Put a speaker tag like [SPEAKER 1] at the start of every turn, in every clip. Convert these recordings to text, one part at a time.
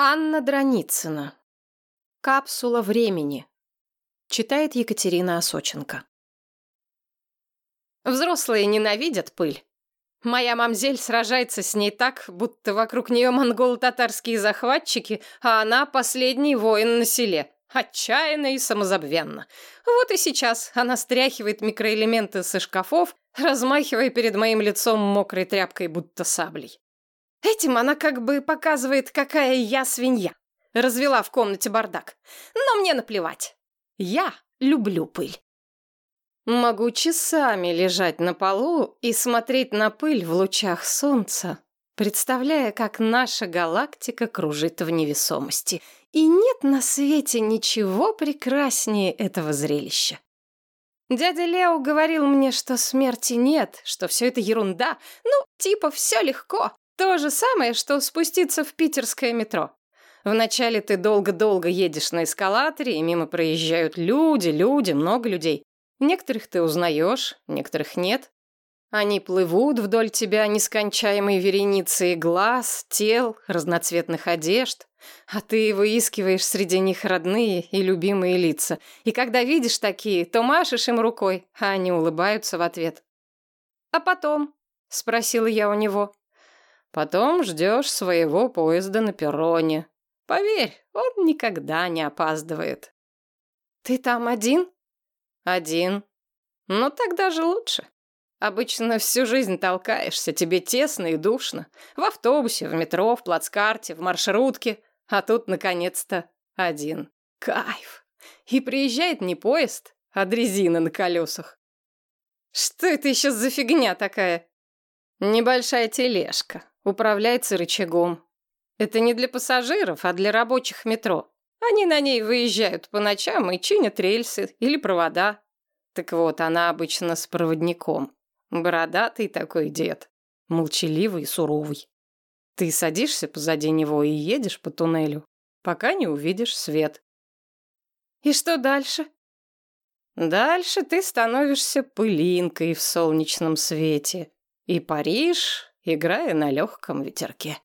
[SPEAKER 1] Анна Драницына. Капсула времени. Читает Екатерина Осоченко. Взрослые ненавидят пыль. Моя мамзель сражается с ней так, будто вокруг нее монголо-татарские захватчики, а она последний воин на селе. Отчаянно и самозабвенно. Вот и сейчас она стряхивает микроэлементы со шкафов, размахивая перед моим лицом мокрой тряпкой, будто саблей. Этим она как бы показывает, какая я свинья. Развела в комнате бардак. Но мне наплевать. Я люблю пыль. Могу часами лежать на полу и смотреть на пыль в лучах солнца, представляя, как наша галактика кружит в невесомости. И нет на свете ничего прекраснее этого зрелища. Дядя Лео говорил мне, что смерти нет, что все это ерунда. Ну, типа, все легко. То же самое, что спуститься в питерское метро. Вначале ты долго-долго едешь на эскалаторе, и мимо проезжают люди, люди, много людей. Некоторых ты узнаешь, некоторых нет. Они плывут вдоль тебя нескончаемой вереницей глаз, тел, разноцветных одежд, а ты выискиваешь среди них родные и любимые лица. И когда видишь такие, то машешь им рукой, а они улыбаются в ответ. «А потом?» — спросила я у него. Потом ждешь своего поезда на перроне. Поверь, он никогда не опаздывает. Ты там один? Один. Но так даже лучше. Обычно всю жизнь толкаешься, тебе тесно и душно. В автобусе, в метро, в плацкарте, в маршрутке. А тут, наконец-то, один. Кайф. И приезжает не поезд, а дрезина на колесах. Что это еще за фигня такая? Небольшая тележка. Управляется рычагом. Это не для пассажиров, а для рабочих метро. Они на ней выезжают по ночам и чинят рельсы или провода. Так вот, она обычно с проводником. Бородатый такой дед. Молчаливый и суровый. Ты садишься позади него и едешь по туннелю, пока не увидишь свет. И что дальше? Дальше ты становишься пылинкой в солнечном свете. И Париж, играя на легком ветерке.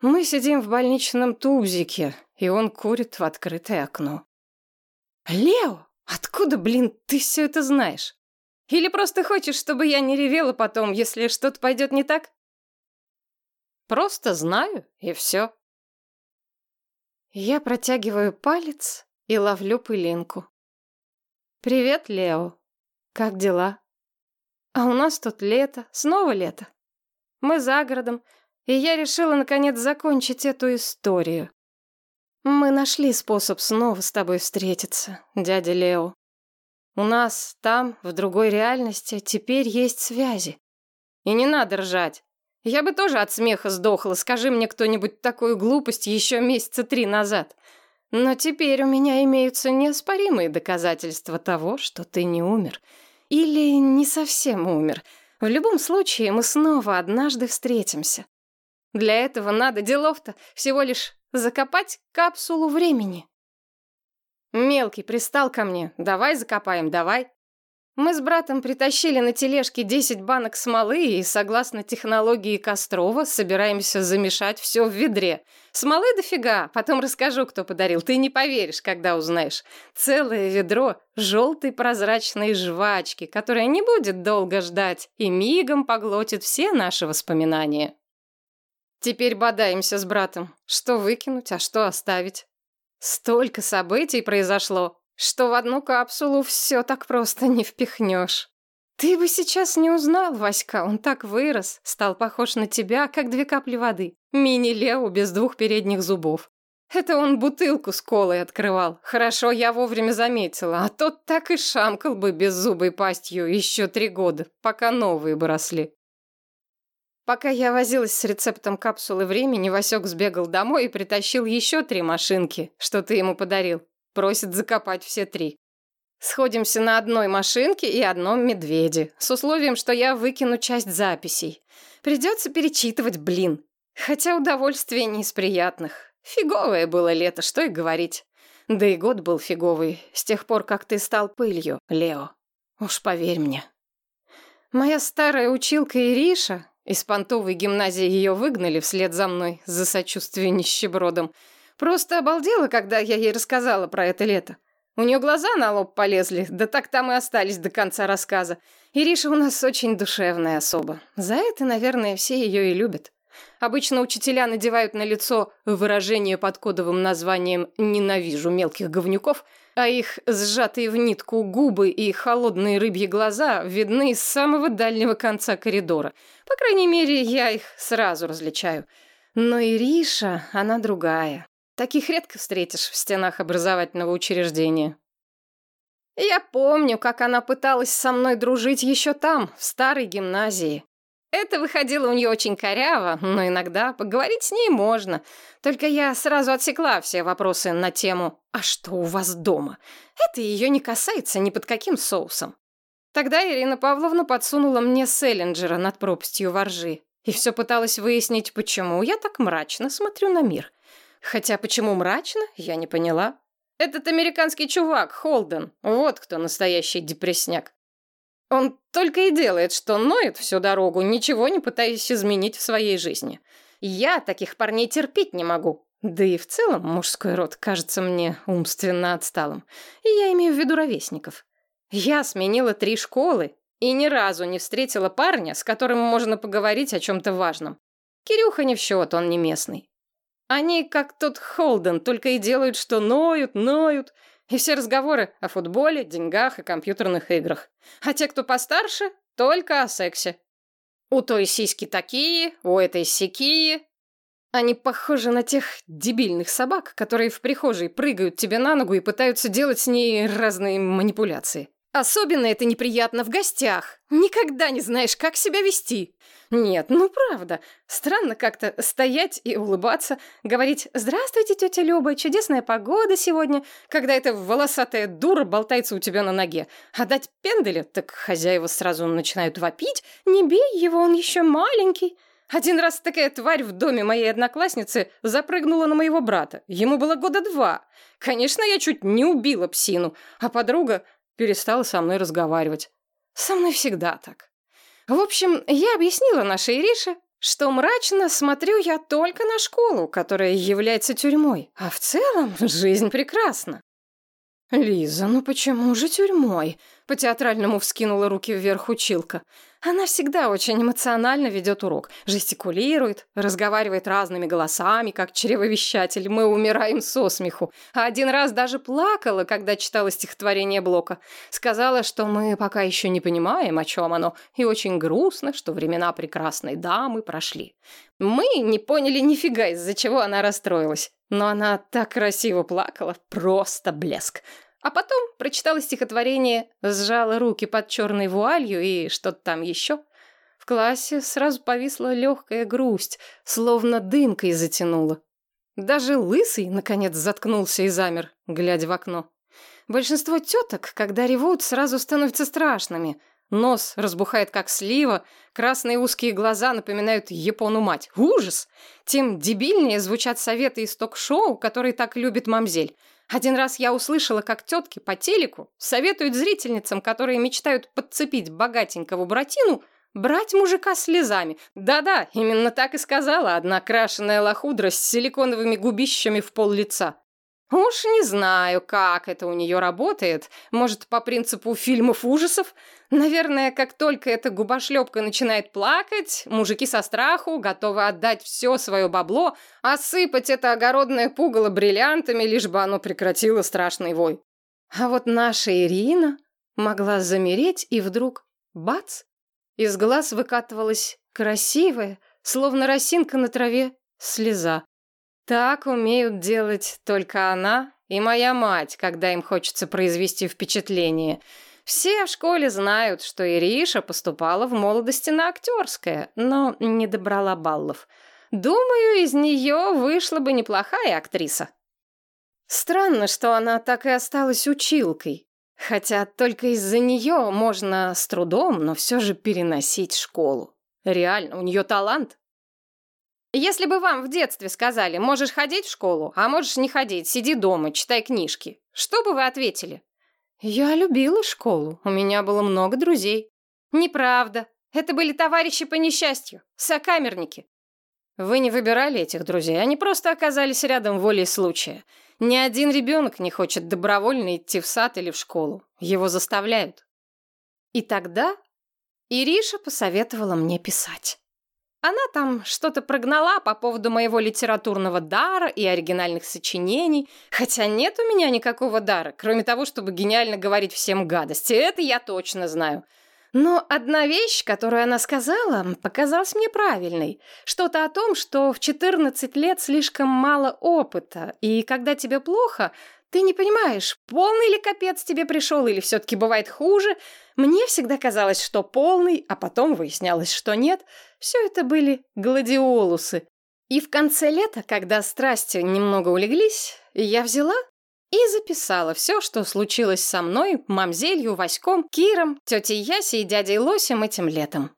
[SPEAKER 1] Мы сидим в больничном тубзике, и он курит в открытое окно. «Лео, откуда, блин, ты все это знаешь? Или просто хочешь, чтобы я не ревела потом, если что-то пойдет не так?» «Просто знаю, и все». Я протягиваю палец и ловлю пылинку. «Привет, Лео. Как дела?» «А у нас тут лето, снова лето. Мы за городом, и я решила, наконец, закончить эту историю. Мы нашли способ снова с тобой встретиться, дядя Лео. У нас там, в другой реальности, теперь есть связи. И не надо ржать. Я бы тоже от смеха сдохла, скажи мне кто-нибудь такую глупость еще месяца три назад. Но теперь у меня имеются неоспоримые доказательства того, что ты не умер. Или не совсем умер. В любом случае, мы снова однажды встретимся. Для этого надо делов-то всего лишь закопать капсулу времени. Мелкий пристал ко мне. Давай закопаем, давай. Мы с братом притащили на тележке 10 банок смолы и, согласно технологии Кострова, собираемся замешать все в ведре. Смолы дофига, потом расскажу, кто подарил. Ты не поверишь, когда узнаешь. Целое ведро желтой прозрачной жвачки, которая не будет долго ждать и мигом поглотит все наши воспоминания. Теперь бодаемся с братом. Что выкинуть, а что оставить? Столько событий произошло что в одну капсулу все так просто не впихнешь. Ты бы сейчас не узнал Васька, он так вырос, стал похож на тебя, как две капли воды. Мини-Лео без двух передних зубов. Это он бутылку с колой открывал. Хорошо, я вовремя заметила, а тот так и шамкал бы без зубой пастью еще три года, пока новые бы росли. Пока я возилась с рецептом капсулы времени, Васек сбегал домой и притащил еще три машинки, что ты ему подарил. Просит закопать все три. Сходимся на одной машинке и одном медведе, с условием, что я выкину часть записей. Придется перечитывать, блин. Хотя удовольствие не из приятных. Фиговое было лето, что и говорить. Да и год был фиговый, с тех пор, как ты стал пылью, Лео. Уж поверь мне. Моя старая училка Ириша, Из понтовой гимназии ее выгнали вслед за мной за сочувствие нищебродом. Просто обалдела, когда я ей рассказала про это лето. У нее глаза на лоб полезли, да так там и остались до конца рассказа. Ириша у нас очень душевная особа. За это, наверное, все ее и любят. Обычно учителя надевают на лицо выражение под кодовым названием «ненавижу мелких говнюков», а их сжатые в нитку губы и холодные рыбьи глаза видны с самого дальнего конца коридора. По крайней мере, я их сразу различаю. Но Ириша, она другая. Таких редко встретишь в стенах образовательного учреждения. Я помню, как она пыталась со мной дружить еще там, в старой гимназии. Это выходило у нее очень коряво, но иногда поговорить с ней можно. Только я сразу отсекла все вопросы на тему «А что у вас дома?». Это ее не касается ни под каким соусом. Тогда Ирина Павловна подсунула мне Селлинджера над пропастью воржи и все пыталась выяснить, почему я так мрачно смотрю на мир. Хотя почему мрачно, я не поняла. Этот американский чувак, Холден, вот кто настоящий депресняк. Он только и делает, что ноет всю дорогу, ничего не пытаясь изменить в своей жизни. Я таких парней терпеть не могу. Да и в целом мужской род кажется мне умственно отсталым. И я имею в виду ровесников. Я сменила три школы и ни разу не встретила парня, с которым можно поговорить о чем-то важном. Кирюха не в счет, он не местный. Они, как тот Холден, только и делают, что ноют, ноют. И все разговоры о футболе, деньгах и компьютерных играх. А те, кто постарше, только о сексе. У той сиськи такие, у этой сякие. Они похожи на тех дебильных собак, которые в прихожей прыгают тебе на ногу и пытаются делать с ней разные манипуляции. Особенно это неприятно в гостях. Никогда не знаешь, как себя вести. Нет, ну правда. Странно как-то стоять и улыбаться, говорить «Здравствуйте, тетя Люба, чудесная погода сегодня», когда эта волосатая дура болтается у тебя на ноге. А дать пенделя, так хозяева сразу начинают вопить «Не бей его, он еще маленький». Один раз такая тварь в доме моей одноклассницы запрыгнула на моего брата. Ему было года два. Конечно, я чуть не убила псину, а подруга перестала со мной разговаривать. Со мной всегда так. В общем, я объяснила нашей Ирише, что мрачно смотрю я только на школу, которая является тюрьмой, а в целом жизнь прекрасна. «Лиза, ну почему же тюрьмой?» По-театральному вскинула руки вверх училка. Она всегда очень эмоционально ведет урок. Жестикулирует, разговаривает разными голосами, как чревовещатель. Мы умираем со смеху. А один раз даже плакала, когда читала стихотворение Блока. Сказала, что мы пока еще не понимаем, о чем оно, и очень грустно, что времена прекрасной дамы прошли. Мы не поняли нифига, из-за чего она расстроилась. Но она так красиво плакала, просто блеск. А потом прочитала стихотворение, сжала руки под черной вуалью и что-то там еще. В классе сразу повисла легкая грусть, словно дымкой затянула. Даже лысый, наконец, заткнулся и замер, глядя в окно. Большинство теток, когда ревут, сразу становятся страшными. Нос разбухает, как слива, красные узкие глаза напоминают Япону мать. Ужас! Тем дебильнее звучат советы из ток-шоу, которые так любит мамзель. Один раз я услышала, как тетки по телеку советуют зрительницам, которые мечтают подцепить богатенького братину, брать мужика слезами. Да-да, именно так и сказала одна крашеная лохудра с силиконовыми губищами в пол лица. Уж не знаю, как это у нее работает. Может, по принципу фильмов ужасов? Наверное, как только эта губошлепка начинает плакать, мужики со страху готовы отдать все свое бабло, осыпать это огородное пугало бриллиантами, лишь бы оно прекратило страшный вой. А вот наша Ирина могла замереть, и вдруг — бац! Из глаз выкатывалась красивая, словно росинка на траве, слеза. Так умеют делать только она и моя мать, когда им хочется произвести впечатление. Все в школе знают, что Ириша поступала в молодости на актерское, но не добрала баллов. Думаю, из нее вышла бы неплохая актриса. Странно, что она так и осталась училкой. Хотя только из-за нее можно с трудом, но все же переносить школу. Реально, у нее талант. Если бы вам в детстве сказали, можешь ходить в школу, а можешь не ходить, сиди дома, читай книжки, что бы вы ответили? Я любила школу, у меня было много друзей. Неправда. Это были товарищи по несчастью, сокамерники. Вы не выбирали этих друзей, они просто оказались рядом волей случая. Ни один ребенок не хочет добровольно идти в сад или в школу. Его заставляют. И тогда Ириша посоветовала мне писать. Она там что-то прогнала по поводу моего литературного дара и оригинальных сочинений, хотя нет у меня никакого дара, кроме того, чтобы гениально говорить всем гадости. Это я точно знаю. Но одна вещь, которую она сказала, показалась мне правильной. Что-то о том, что в 14 лет слишком мало опыта, и когда тебе плохо, ты не понимаешь, полный ли капец тебе пришел или все-таки бывает хуже. Мне всегда казалось, что полный, а потом выяснялось, что нет. Все это были гладиолусы. И в конце лета, когда страсти немного улеглись, я взяла и записала все, что случилось со мной, мамзелью, Васьком, Киром, тетей Ясей и дядей Лосем этим летом.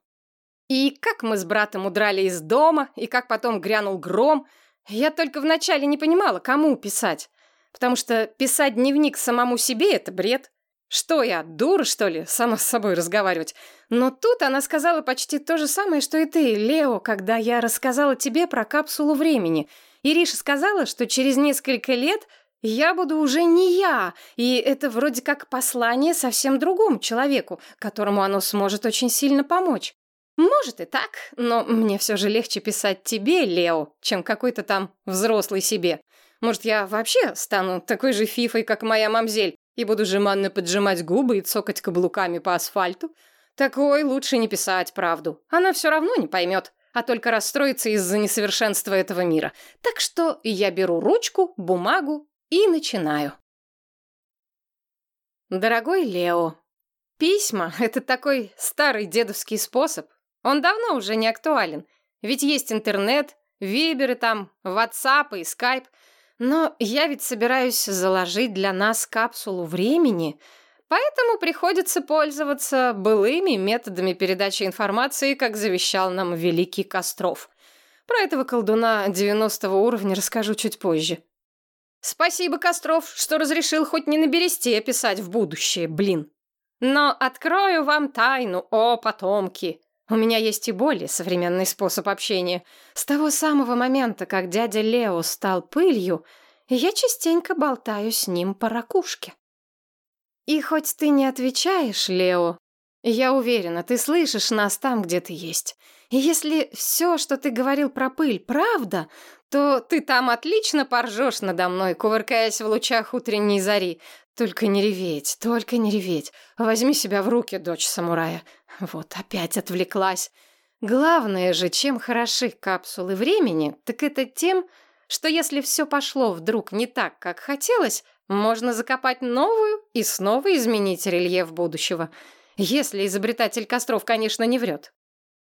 [SPEAKER 1] И как мы с братом удрали из дома, и как потом грянул гром. Я только вначале не понимала, кому писать. Потому что писать дневник самому себе — это бред. Что я, дура, что ли, сама с собой разговаривать? Но тут она сказала почти то же самое, что и ты, Лео, когда я рассказала тебе про капсулу времени. Ириша сказала, что через несколько лет я буду уже не я, и это вроде как послание совсем другому человеку, которому оно сможет очень сильно помочь. Может и так, но мне все же легче писать тебе, Лео, чем какой-то там взрослый себе. Может, я вообще стану такой же фифой, как моя мамзель, и буду жеманно поджимать губы и цокать каблуками по асфальту? Такой лучше не писать правду. Она все равно не поймет, а только расстроится из-за несовершенства этого мира. Так что я беру ручку, бумагу и начинаю. Дорогой Лео, письма — это такой старый дедовский способ. Он давно уже не актуален. Ведь есть интернет, виберы там, ватсап и скайп. Но я ведь собираюсь заложить для нас капсулу времени, поэтому приходится пользоваться былыми методами передачи информации, как завещал нам великий Костров. Про этого колдуна 90 уровня расскажу чуть позже. Спасибо, Костров, что разрешил хоть не на бересте писать в будущее, блин. Но открою вам тайну, о потомки. У меня есть и более современный способ общения. С того самого момента, как дядя Лео стал пылью, я частенько болтаю с ним по ракушке. И хоть ты не отвечаешь, Лео, я уверена, ты слышишь нас там, где ты есть. И если все, что ты говорил про пыль, правда, то ты там отлично поржешь надо мной, кувыркаясь в лучах утренней зари. Только не реветь, только не реветь. Возьми себя в руки, дочь самурая. Вот опять отвлеклась. Главное же, чем хороши капсулы времени, так это тем, что если все пошло вдруг не так, как хотелось, можно закопать новую и снова изменить рельеф будущего. Если изобретатель костров, конечно, не врет.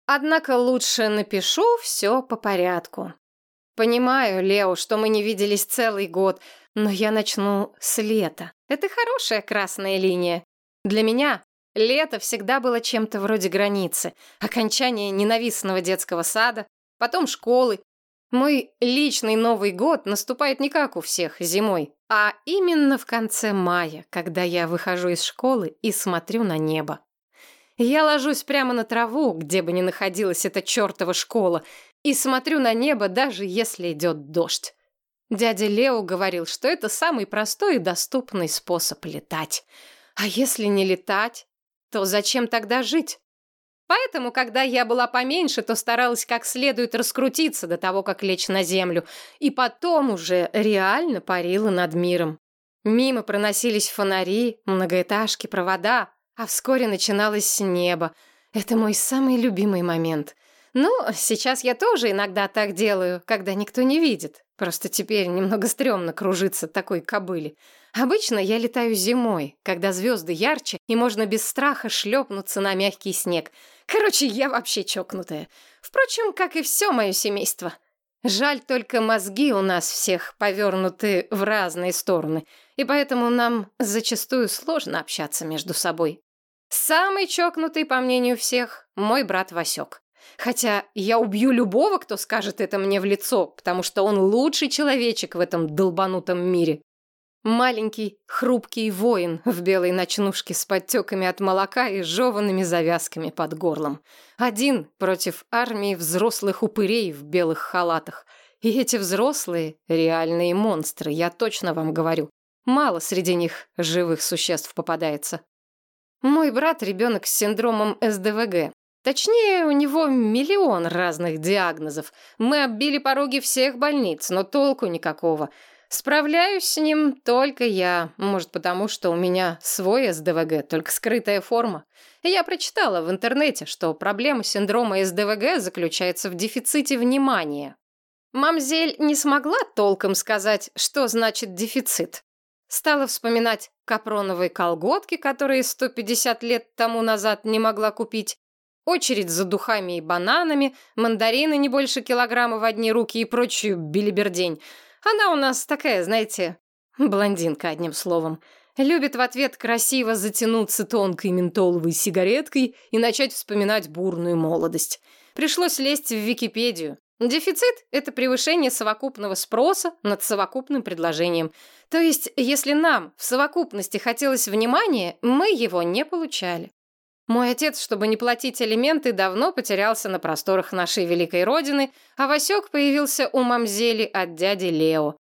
[SPEAKER 1] Однако лучше напишу все по порядку. Понимаю, Лео, что мы не виделись целый год, но я начну с лета. Это хорошая красная линия. Для меня лето всегда было чем-то вроде границы, окончания ненавистного детского сада, потом школы. Мой личный Новый год наступает не как у всех зимой, а именно в конце мая, когда я выхожу из школы и смотрю на небо. Я ложусь прямо на траву, где бы ни находилась эта чертова школа, и смотрю на небо, даже если идет дождь. Дядя Лео говорил, что это самый простой и доступный способ летать. А если не летать, то зачем тогда жить? Поэтому, когда я была поменьше, то старалась как следует раскрутиться до того, как лечь на землю, и потом уже реально парила над миром. Мимо проносились фонари, многоэтажки, провода, а вскоре начиналось небо. Это мой самый любимый момент. Ну, сейчас я тоже иногда так делаю, когда никто не видит. Просто теперь немного стрёмно кружиться такой кобыле. Обычно я летаю зимой, когда звезды ярче, и можно без страха шлепнуться на мягкий снег. Короче, я вообще чокнутая. Впрочем, как и все мое семейство. Жаль только мозги у нас всех повернуты в разные стороны, и поэтому нам зачастую сложно общаться между собой. Самый чокнутый, по мнению всех, мой брат Васек. Хотя я убью любого, кто скажет это мне в лицо, потому что он лучший человечек в этом долбанутом мире. Маленький, хрупкий воин в белой ночнушке с подтеками от молока и жеванными завязками под горлом. Один против армии взрослых упырей в белых халатах. И эти взрослые — реальные монстры, я точно вам говорю. Мало среди них живых существ попадается. Мой брат — ребенок с синдромом СДВГ. Точнее, у него миллион разных диагнозов. Мы оббили пороги всех больниц, но толку никакого. Справляюсь с ним только я. Может, потому что у меня свой СДВГ, только скрытая форма. Я прочитала в интернете, что проблема синдрома СДВГ заключается в дефиците внимания. Мамзель не смогла толком сказать, что значит дефицит. Стала вспоминать капроновые колготки, которые 150 лет тому назад не могла купить, очередь за духами и бананами, мандарины не больше килограмма в одни руки и прочую билибердень. Она у нас такая, знаете, блондинка, одним словом. Любит в ответ красиво затянуться тонкой ментоловой сигареткой и начать вспоминать бурную молодость. Пришлось лезть в Википедию. Дефицит – это превышение совокупного спроса над совокупным предложением. То есть, если нам в совокупности хотелось внимания, мы его не получали. Мой отец, чтобы не платить алименты, давно потерялся на просторах нашей великой родины, а Васек появился у мамзели от дяди Лео.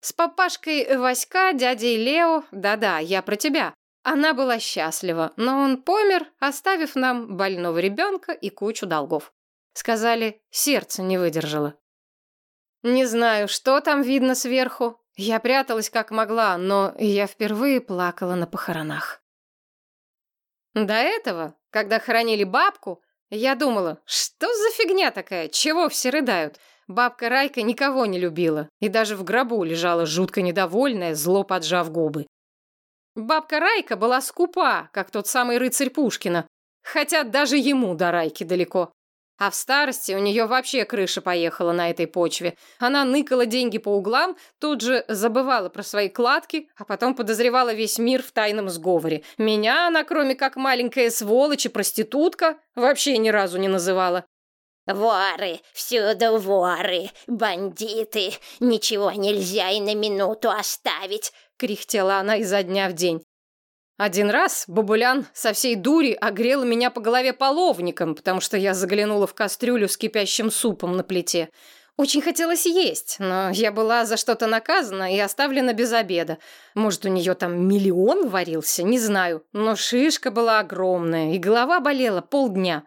[SPEAKER 1] С папашкой Васька, дядей Лео, да-да, я про тебя. Она была счастлива, но он помер, оставив нам больного ребенка и кучу долгов. Сказали, сердце не выдержало. Не знаю, что там видно сверху. Я пряталась как могла, но я впервые плакала на похоронах. До этого, когда хоронили бабку, я думала, что за фигня такая, чего все рыдают? Бабка Райка никого не любила и даже в гробу лежала жутко недовольная, зло поджав губы. Бабка Райка была скупа, как тот самый рыцарь Пушкина, хотя даже ему до Райки далеко. А в старости у нее вообще крыша поехала на этой почве. Она ныкала деньги по углам, тут же забывала про свои кладки, а потом подозревала весь мир в тайном сговоре. Меня она, кроме как маленькая сволочь и проститутка, вообще ни разу не называла.
[SPEAKER 2] «Воры, всюду воры, бандиты, ничего нельзя и на минуту оставить», —
[SPEAKER 1] кряхтела она изо дня в день. Один раз бабулян со всей дури огрел меня по голове половником, потому что я заглянула в кастрюлю с кипящим супом на плите. Очень хотелось есть, но я была за что-то наказана и оставлена без обеда. Может, у нее там миллион варился, не знаю. Но шишка была огромная, и голова болела полдня.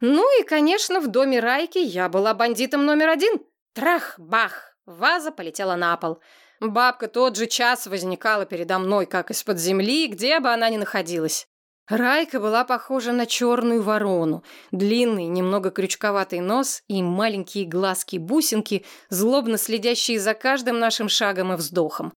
[SPEAKER 1] Ну и, конечно, в доме Райки я была бандитом номер один. Трах-бах! Ваза полетела на пол. Бабка тот же час возникала передо мной, как из-под земли, где бы она ни находилась. Райка была похожа на черную ворону. Длинный, немного крючковатый нос и маленькие глазки-бусинки, злобно следящие за каждым нашим шагом и вздохом.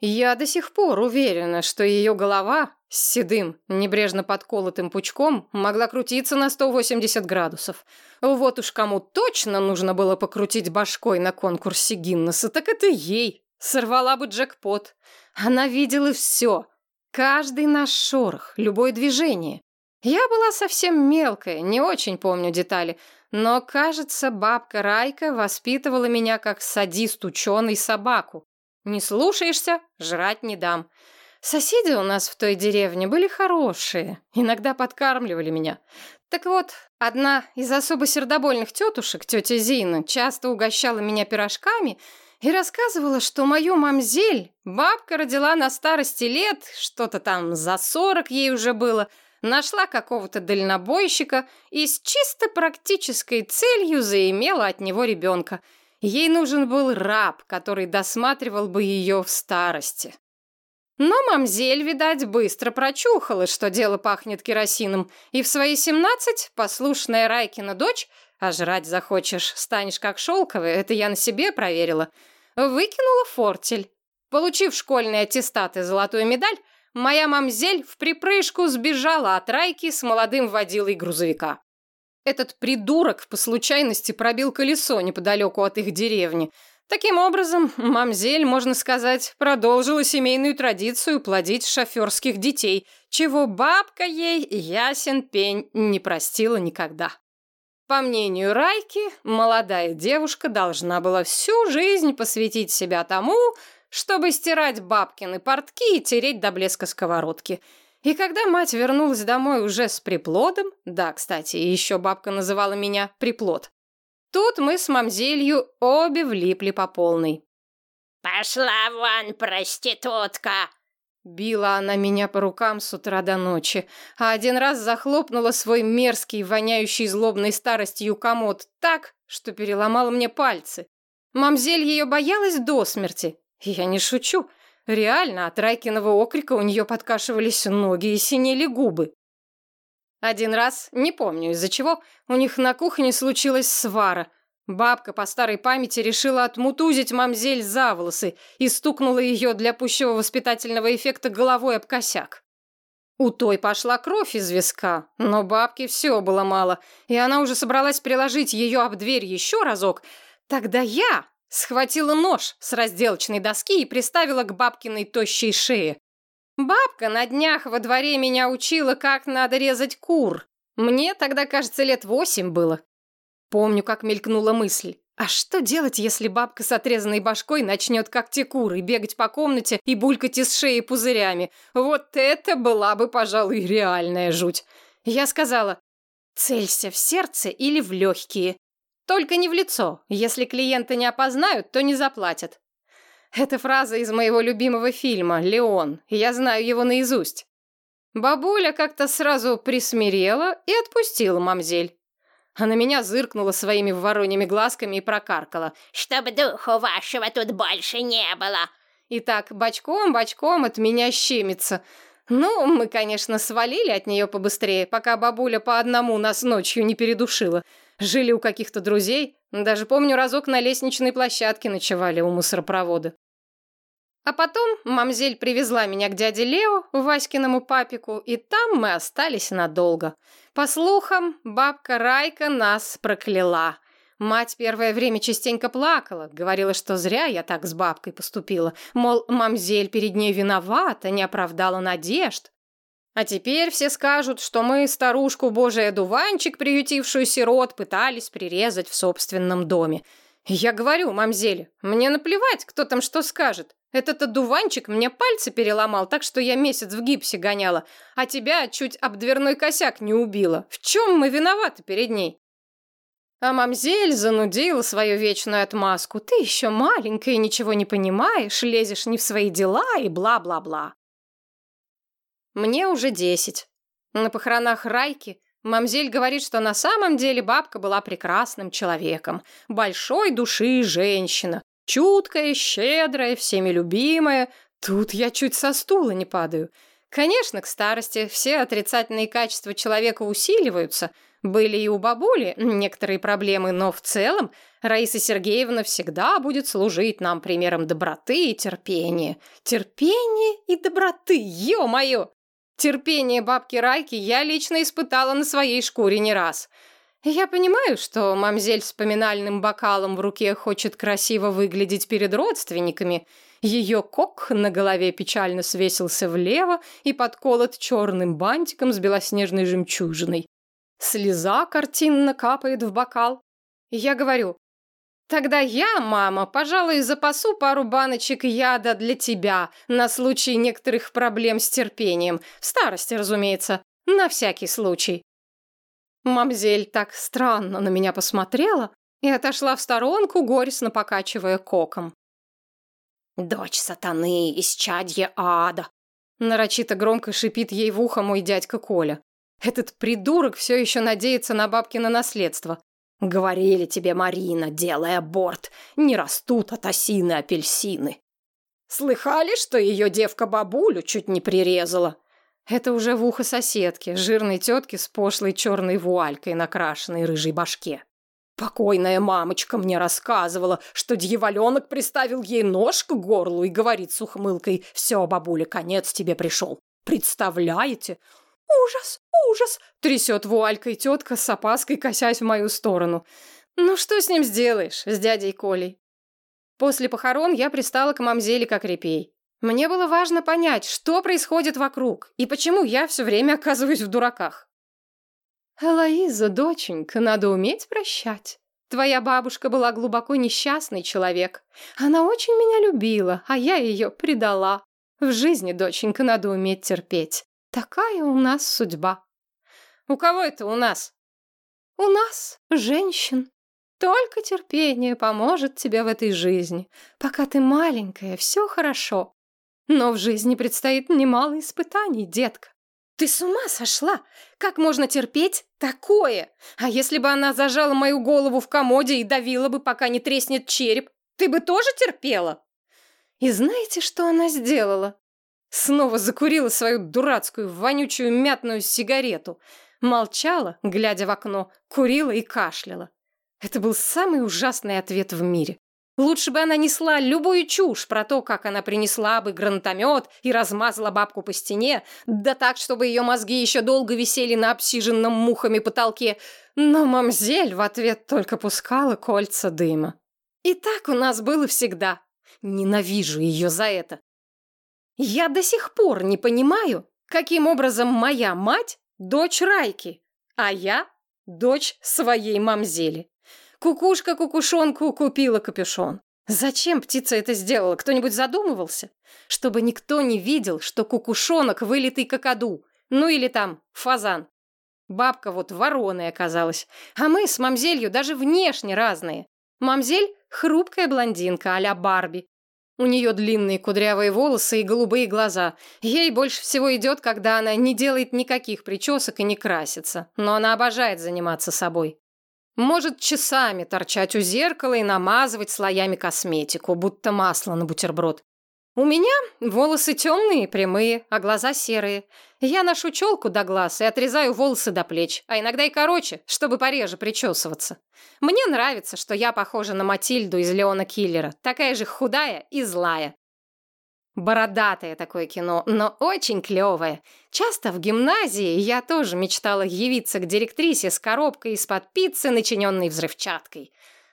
[SPEAKER 1] Я до сих пор уверена, что ее голова с седым, небрежно подколотым пучком могла крутиться на 180 градусов. Вот уж кому точно нужно было покрутить башкой на конкурсе Гиннесса, так это ей. Сорвала бы джекпот. Она видела все. Каждый наш шорох, любое движение. Я была совсем мелкая, не очень помню детали, но, кажется, бабка Райка воспитывала меня как садист-ученый собаку. Не слушаешься — жрать не дам. Соседи у нас в той деревне были хорошие, иногда подкармливали меня. Так вот, одна из особо сердобольных тетушек, тетя Зина, часто угощала меня пирожками и рассказывала, что мою мамзель бабка родила на старости лет, что-то там за сорок ей уже было, нашла какого-то дальнобойщика и с чисто практической целью заимела от него ребенка – Ей нужен был раб, который досматривал бы ее в старости. Но мамзель, видать, быстро прочухала, что дело пахнет керосином, и в свои семнадцать послушная Райкина дочь, а жрать захочешь, станешь как шелковая, это я на себе проверила, выкинула фортель. Получив школьный аттестат и золотую медаль, моя мамзель в припрыжку сбежала от Райки с молодым водилой грузовика. Этот придурок по случайности пробил колесо неподалеку от их деревни. Таким образом, мамзель, можно сказать, продолжила семейную традицию плодить шоферских детей, чего бабка ей, ясен пень, не простила никогда. По мнению Райки, молодая девушка должна была всю жизнь посвятить себя тому, чтобы стирать бабкины портки и тереть до блеска сковородки. И когда мать вернулась домой уже с приплодом, да, кстати, еще бабка называла меня приплод, тут мы с мамзелью обе влипли по полной.
[SPEAKER 2] «Пошла вон, проститутка!»
[SPEAKER 1] Била она меня по рукам с утра до ночи, а один раз захлопнула свой мерзкий, воняющий злобной старостью комод так, что переломала мне пальцы. Мамзель ее боялась до смерти. Я не шучу. Реально, от Райкиного окрика у нее подкашивались ноги и синели губы. Один раз, не помню из-за чего, у них на кухне случилась свара. Бабка по старой памяти решила отмутузить мамзель за волосы и стукнула ее для пущего воспитательного эффекта головой об косяк. У той пошла кровь из виска, но бабке все было мало, и она уже собралась приложить ее об дверь еще разок. Тогда я, Схватила нож с разделочной доски и приставила к бабкиной тощей шее. Бабка на днях во дворе меня учила, как надо резать кур. Мне тогда, кажется, лет восемь было. Помню, как мелькнула мысль. А что делать, если бабка с отрезанной башкой начнет, как те куры, бегать по комнате и булькать из шеи пузырями? Вот это была бы, пожалуй, реальная жуть. Я сказала, целься в сердце или в легкие. Только не в лицо. Если клиенты не опознают, то не заплатят. Это фраза из моего любимого фильма «Леон». Я знаю его наизусть. Бабуля как-то сразу присмирела и отпустила мамзель. А на меня зыркнула своими вороньими глазками и прокаркала.
[SPEAKER 2] «Чтоб духу вашего тут больше не было!»
[SPEAKER 1] И так бочком-бочком от меня щемится. Ну, мы, конечно, свалили от нее побыстрее, пока бабуля по одному нас ночью не передушила. Жили у каких-то друзей. Даже помню, разок на лестничной площадке ночевали у мусоропровода. А потом мамзель привезла меня к дяде Лео, Васькиному папику, и там мы остались надолго. По слухам, бабка Райка нас прокляла. Мать первое время частенько плакала, говорила, что зря я так с бабкой поступила. Мол, мамзель перед ней виновата, не оправдала надежд. А теперь все скажут, что мы старушку Божий одуванчик, приютившую сирот, пытались прирезать в собственном доме. Я говорю, мамзели, мне наплевать, кто там что скажет. Этот одуванчик мне пальцы переломал, так что я месяц в гипсе гоняла, а тебя чуть об дверной косяк не убила. В чем мы виноваты перед ней? А мамзель занудила свою вечную отмазку. Ты еще маленькая и ничего не понимаешь, лезешь не в свои дела и бла-бла-бла. Мне уже десять. На похоронах Райки мамзель говорит, что на самом деле бабка была прекрасным человеком, большой души женщина, чуткая, щедрая, всеми любимая. Тут я чуть со стула не падаю. Конечно, к старости все отрицательные качества человека усиливаются. Были и у бабули некоторые проблемы, но в целом Раиса Сергеевна всегда будет служить нам примером доброты и терпения. Терпения и доброты, ё-моё! Терпение бабки Райки я лично испытала на своей шкуре не раз. Я понимаю, что мамзель с поминальным бокалом в руке хочет красиво выглядеть перед родственниками. Ее кок на голове печально свесился влево и подколот черным бантиком с белоснежной жемчужиной. Слеза картинно капает в бокал. Я говорю, Тогда я, мама, пожалуй, запасу пару баночек яда для тебя на случай некоторых проблем с терпением. В старости, разумеется, на всякий случай. Мамзель так странно на меня посмотрела и отошла в сторонку, горестно покачивая коком. «Дочь сатаны, исчадье ада!» Нарочито громко шипит ей в ухо мой дядька Коля. Этот придурок все еще надеется на бабкино наследство. Говорили тебе, Марина, делай аборт. Не растут от осины апельсины. Слыхали, что ее девка бабулю чуть не прирезала? Это уже в ухо соседки, жирной тетки с пошлой черной вуалькой на крашенной рыжей башке. Покойная мамочка мне рассказывала, что дьяволенок приставил ей нож к горлу и говорит с ухмылкой «Все, бабуля, конец тебе пришел». Представляете? «Ужас! Ужас!» — трясет вуалькой тетка с опаской, косясь в мою сторону. «Ну что с ним сделаешь, с дядей Колей?» После похорон я пристала к мамзели как репей. Мне было важно понять, что происходит вокруг и почему я все время оказываюсь в дураках. «Элоиза, доченька, надо уметь прощать. Твоя бабушка была глубоко несчастный человек. Она очень меня любила, а я ее предала. В жизни, доченька, надо уметь терпеть. Такая у нас судьба. У кого это у нас? У нас, женщин. Только терпение поможет тебе в этой жизни. Пока ты маленькая, все хорошо. Но в жизни предстоит немало испытаний, детка. Ты с ума сошла? Как можно терпеть такое? А если бы она зажала мою голову в комоде и давила бы, пока не треснет череп, ты бы тоже терпела? И знаете, что она сделала? Снова закурила свою дурацкую, вонючую мятную сигарету. Молчала, глядя в окно, курила и кашляла. Это был самый ужасный ответ в мире. Лучше бы она несла любую чушь про то, как она принесла бы гранатомет и размазала бабку по стене, да так, чтобы ее мозги еще долго висели на обсиженном мухами потолке. Но мамзель в ответ только пускала кольца дыма. И так у нас было всегда. Ненавижу ее за это. Я до сих пор не понимаю, каким образом моя мать — дочь Райки, а я — дочь своей мамзели. Кукушка кукушонку купила капюшон. Зачем птица это сделала? Кто-нибудь задумывался? Чтобы никто не видел, что кукушонок вылитый какаду. Ну или там фазан. Бабка вот вороной оказалась. А мы с мамзелью даже внешне разные. Мамзель — хрупкая блондинка а Барби. У нее длинные кудрявые волосы и голубые глаза. Ей больше всего идет, когда она не делает никаких причесок и не красится. Но она обожает заниматься собой. Может часами торчать у зеркала и намазывать слоями косметику, будто масло на бутерброд. У меня волосы темные, прямые, а глаза серые. Я ношу челку до глаз и отрезаю волосы до плеч, а иногда и короче, чтобы пореже причесываться. Мне нравится, что я похожа на Матильду из Леона Киллера, такая же худая и злая. Бородатое такое кино, но очень клевое. Часто в гимназии я тоже мечтала явиться к директрисе с коробкой из-под пиццы, начиненной взрывчаткой.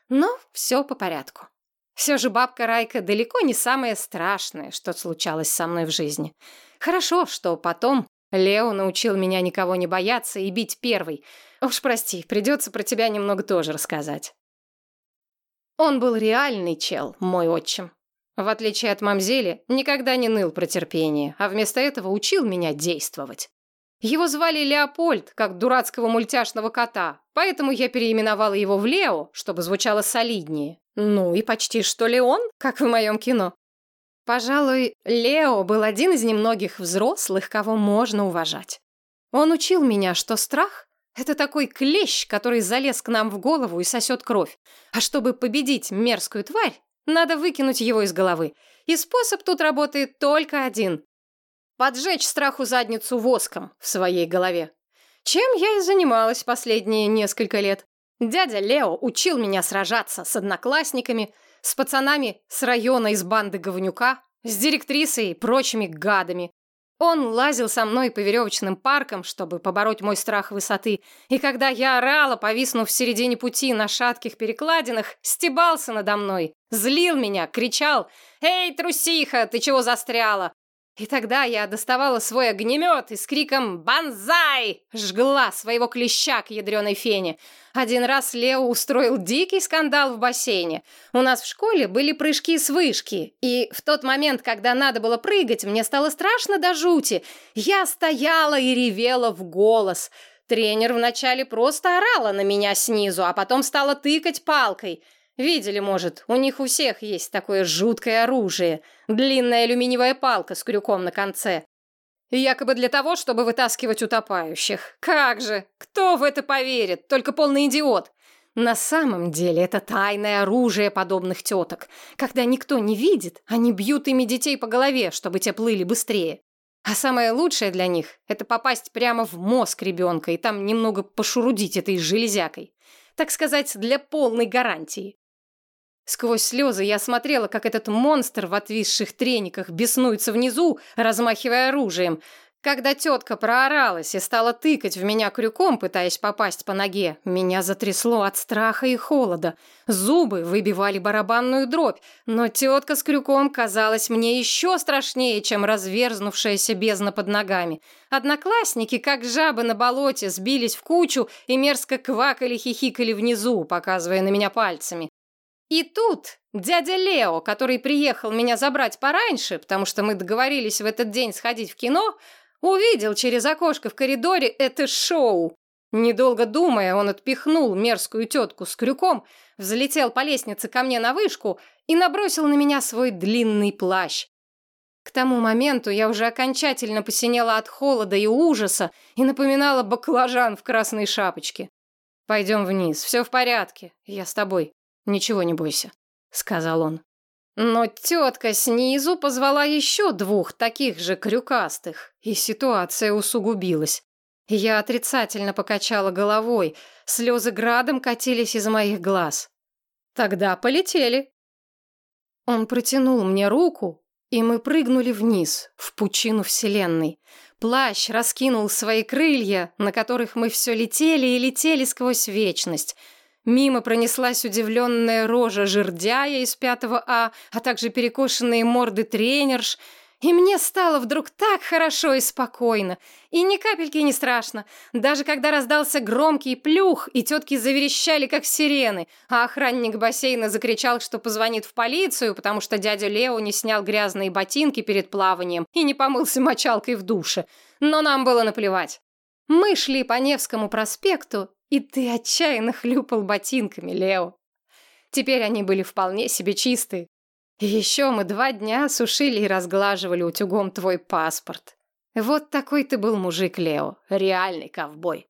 [SPEAKER 1] Но все по порядку. Все же бабка Райка далеко не самое страшное, что случалось со мной в жизни. Хорошо, что потом Лео научил меня никого не бояться и бить первый. Уж прости, придется про тебя немного тоже рассказать. Он был реальный чел, мой отчим. В отличие от мамзели, никогда не ныл про терпение, а вместо этого учил меня действовать. Его звали Леопольд, как дурацкого мультяшного кота, поэтому я переименовала его в Лео, чтобы звучало солиднее. Ну и почти что Леон, как в моем кино. Пожалуй, Лео был один из немногих взрослых, кого можно уважать. Он учил меня, что страх — это такой клещ, который залез к нам в голову и сосет кровь. А чтобы победить мерзкую тварь, надо выкинуть его из головы. И способ тут работает только один. Поджечь страху задницу воском в своей голове. Чем я и занималась последние несколько лет. Дядя Лео учил меня сражаться с одноклассниками, с пацанами с района из банды говнюка, с директрисой и прочими гадами. Он лазил со мной по веревочным паркам, чтобы побороть мой страх высоты, и когда я орала, повиснув в середине пути на шатких перекладинах, стебался надо мной, злил меня, кричал «Эй, трусиха, ты чего застряла?» И тогда я доставала свой огнемет и с криком «Бонзай!» жгла своего клеща к ядреной фене. Один раз Лео устроил дикий скандал в бассейне. У нас в школе были прыжки с вышки, и в тот момент, когда надо было прыгать, мне стало страшно до жути. Я стояла и ревела в голос. Тренер вначале просто орала на меня снизу, а потом стала тыкать палкой – Видели, может, у них у всех есть такое жуткое оружие. Длинная алюминиевая палка с крюком на конце. Якобы для того, чтобы вытаскивать утопающих. Как же! Кто в это поверит? Только полный идиот. На самом деле это тайное оружие подобных теток. Когда никто не видит, они бьют ими детей по голове, чтобы те плыли быстрее. А самое лучшее для них – это попасть прямо в мозг ребенка и там немного пошурудить этой железякой. Так сказать, для полной гарантии. Сквозь слезы я смотрела, как этот монстр в отвисших трениках беснуется внизу, размахивая оружием. Когда тетка прооралась и стала тыкать в меня крюком, пытаясь попасть по ноге, меня затрясло от страха и холода. Зубы выбивали барабанную дробь, но тетка с крюком казалась мне еще страшнее, чем разверзнувшаяся бездна под ногами. Одноклассники, как жабы на болоте, сбились в кучу и мерзко квакали-хихикали внизу, показывая на меня пальцами. И тут дядя Лео, который приехал меня забрать пораньше, потому что мы договорились в этот день сходить в кино, Увидел через окошко в коридоре это шоу. Недолго думая, он отпихнул мерзкую тетку с крюком, взлетел по лестнице ко мне на вышку и набросил на меня свой длинный плащ. К тому моменту я уже окончательно посинела от холода и ужаса и напоминала баклажан в красной шапочке. «Пойдем вниз, все в порядке, я с тобой, ничего не бойся», — сказал он. Но тетка снизу позвала еще двух таких же крюкастых, и ситуация усугубилась. Я отрицательно покачала головой, слезы градом катились из моих глаз. Тогда полетели. Он протянул мне руку, и мы прыгнули вниз, в пучину вселенной. Плащ раскинул свои крылья, на которых мы все летели и летели сквозь вечность — Мимо пронеслась удивленная рожа жердяя из пятого А, а также перекошенные морды тренерш. И мне стало вдруг так хорошо и спокойно. И ни капельки не страшно. Даже когда раздался громкий плюх, и тетки заверещали, как сирены, а охранник бассейна закричал, что позвонит в полицию, потому что дядя Лео не снял грязные ботинки перед плаванием и не помылся мочалкой в душе. Но нам было наплевать. Мы шли по Невскому проспекту, и ты отчаянно хлюпал ботинками, Лео. Теперь они были вполне себе чистые. И еще мы два дня сушили и разглаживали утюгом твой паспорт. Вот такой ты был мужик, Лео. Реальный ковбой.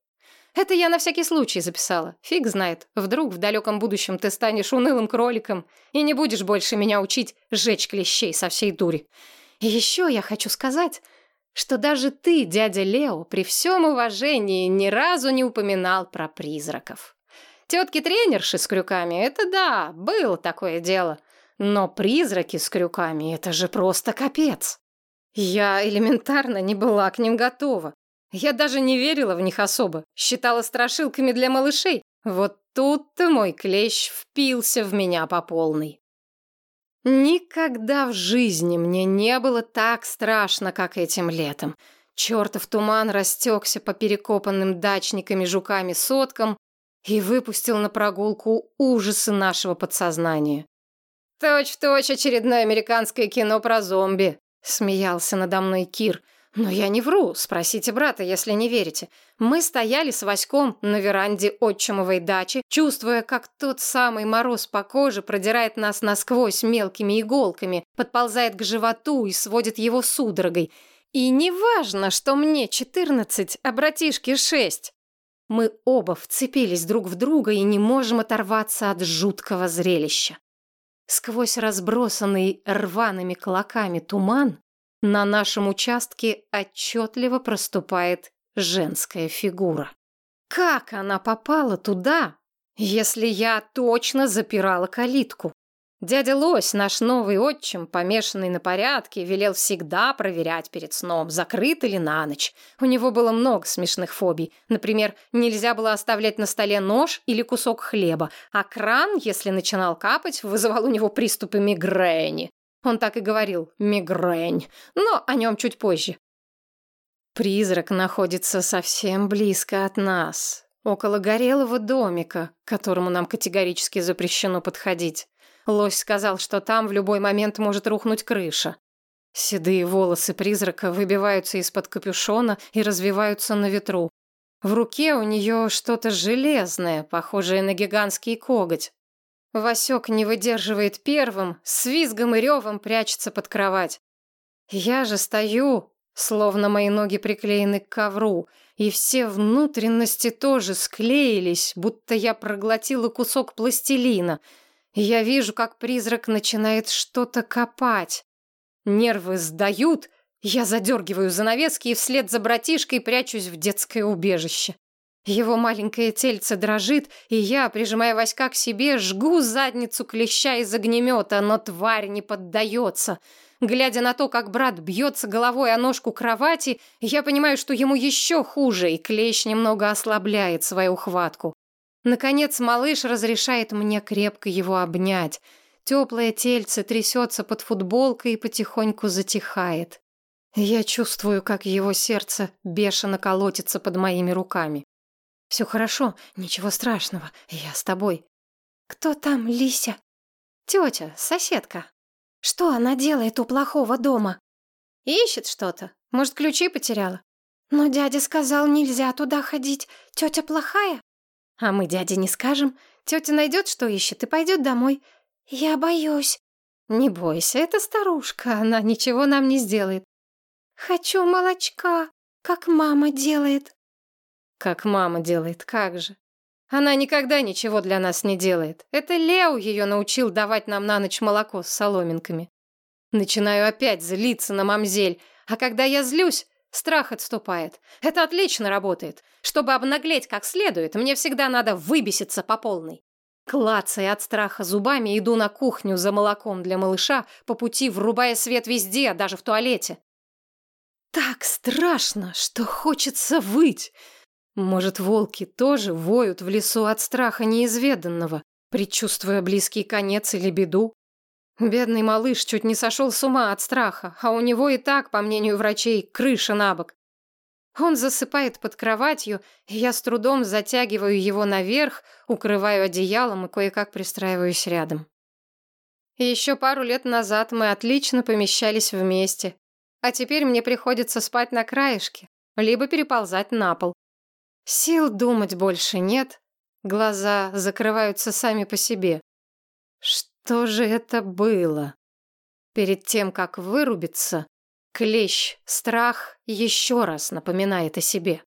[SPEAKER 1] Это я на всякий случай записала. Фиг знает, вдруг в далеком будущем ты станешь унылым кроликом и не будешь больше меня учить жечь клещей со всей дури. И еще я хочу сказать, что даже ты, дядя Лео, при всем уважении ни разу не упоминал про призраков. Тетки-тренерши с крюками — это да, было такое дело. Но призраки с крюками — это же просто капец. Я элементарно не была к ним готова. Я даже не верила в них особо, считала страшилками для малышей. Вот тут-то мой клещ впился в меня по полной. Никогда в жизни мне не было так страшно, как этим летом. Чертов туман растекся по перекопанным дачниками жуками соткам и выпустил на прогулку ужасы нашего подсознания. «Точь-в-точь очередное американское кино про зомби», — смеялся надо мной Кир — но я не вру, спросите брата, если не верите. Мы стояли с Васьком на веранде отчимовой дачи, чувствуя, как тот самый мороз по коже продирает нас насквозь мелкими иголками, подползает к животу и сводит его судорогой. И не важно, что мне 14, а братишке 6. Мы оба вцепились друг в друга и не можем оторваться от жуткого зрелища. Сквозь разбросанный рваными клоками туман на нашем участке отчетливо проступает женская фигура. Как она попала туда, если я точно запирала калитку? Дядя Лось, наш новый отчим, помешанный на порядке, велел всегда проверять перед сном, закрыто ли на ночь. У него было много смешных фобий. Например, нельзя было оставлять на столе нож или кусок хлеба, а кран, если начинал капать, вызывал у него приступы мигрени. Он так и говорил «мигрень», но о нем чуть позже. Призрак находится совсем близко от нас, около горелого домика, к которому нам категорически запрещено подходить. Лось сказал, что там в любой момент может рухнуть крыша. Седые волосы призрака выбиваются из-под капюшона и развиваются на ветру. В руке у нее что-то железное, похожее на гигантский коготь. Васек не выдерживает первым, с визгом и ревом прячется под кровать. Я же стою, словно мои ноги приклеены к ковру, и все внутренности тоже склеились, будто я проглотила кусок пластилина. я вижу, как призрак начинает что-то копать. Нервы сдают, я задергиваю занавески и вслед за братишкой прячусь в детское убежище. Его маленькое тельце дрожит, и я, прижимая Васька к себе, жгу задницу клеща из огнемета, но тварь не поддается. Глядя на то, как брат бьется головой о ножку кровати, я понимаю, что ему еще хуже, и клещ немного ослабляет свою хватку. Наконец малыш разрешает мне крепко его обнять. Теплое тельце трясется под футболкой и потихоньку затихает. Я чувствую, как его сердце бешено колотится под моими руками. «Все хорошо, ничего страшного, я с тобой». «Кто там, Лися?» «Тетя, соседка». Что она делает у плохого дома? Ищет что-то. Может, ключи потеряла? Но дядя сказал, нельзя туда ходить. Тетя плохая? А мы дяде не скажем. Тетя найдет, что ищет, и пойдет домой. Я боюсь. Не бойся, это старушка, она ничего нам не сделает. Хочу молочка, как мама делает. Как мама делает, как же. Она никогда ничего для нас не делает. Это Лео ее научил давать нам на ночь молоко с соломинками. Начинаю опять злиться на мамзель, а когда я злюсь, страх отступает. Это отлично работает. Чтобы обнаглеть как следует, мне всегда надо выбеситься по полной. Клацая от страха зубами, иду на кухню за молоком для малыша, по пути врубая свет везде, даже в туалете. Так страшно, что хочется выть. Может, волки тоже воют в лесу от страха неизведанного, предчувствуя близкий конец или беду? Бедный малыш чуть не сошел с ума от страха, а у него и так, по мнению врачей, крыша на бок. Он засыпает под кроватью, и я с трудом затягиваю его наверх, укрываю одеялом и кое-как пристраиваюсь рядом. Еще пару лет назад мы отлично помещались вместе, а теперь мне приходится спать на краешке, либо переползать на пол. Сил думать больше нет, глаза закрываются сами по себе. Что же это было? Перед тем, как вырубиться, клещ, страх еще раз напоминает о себе.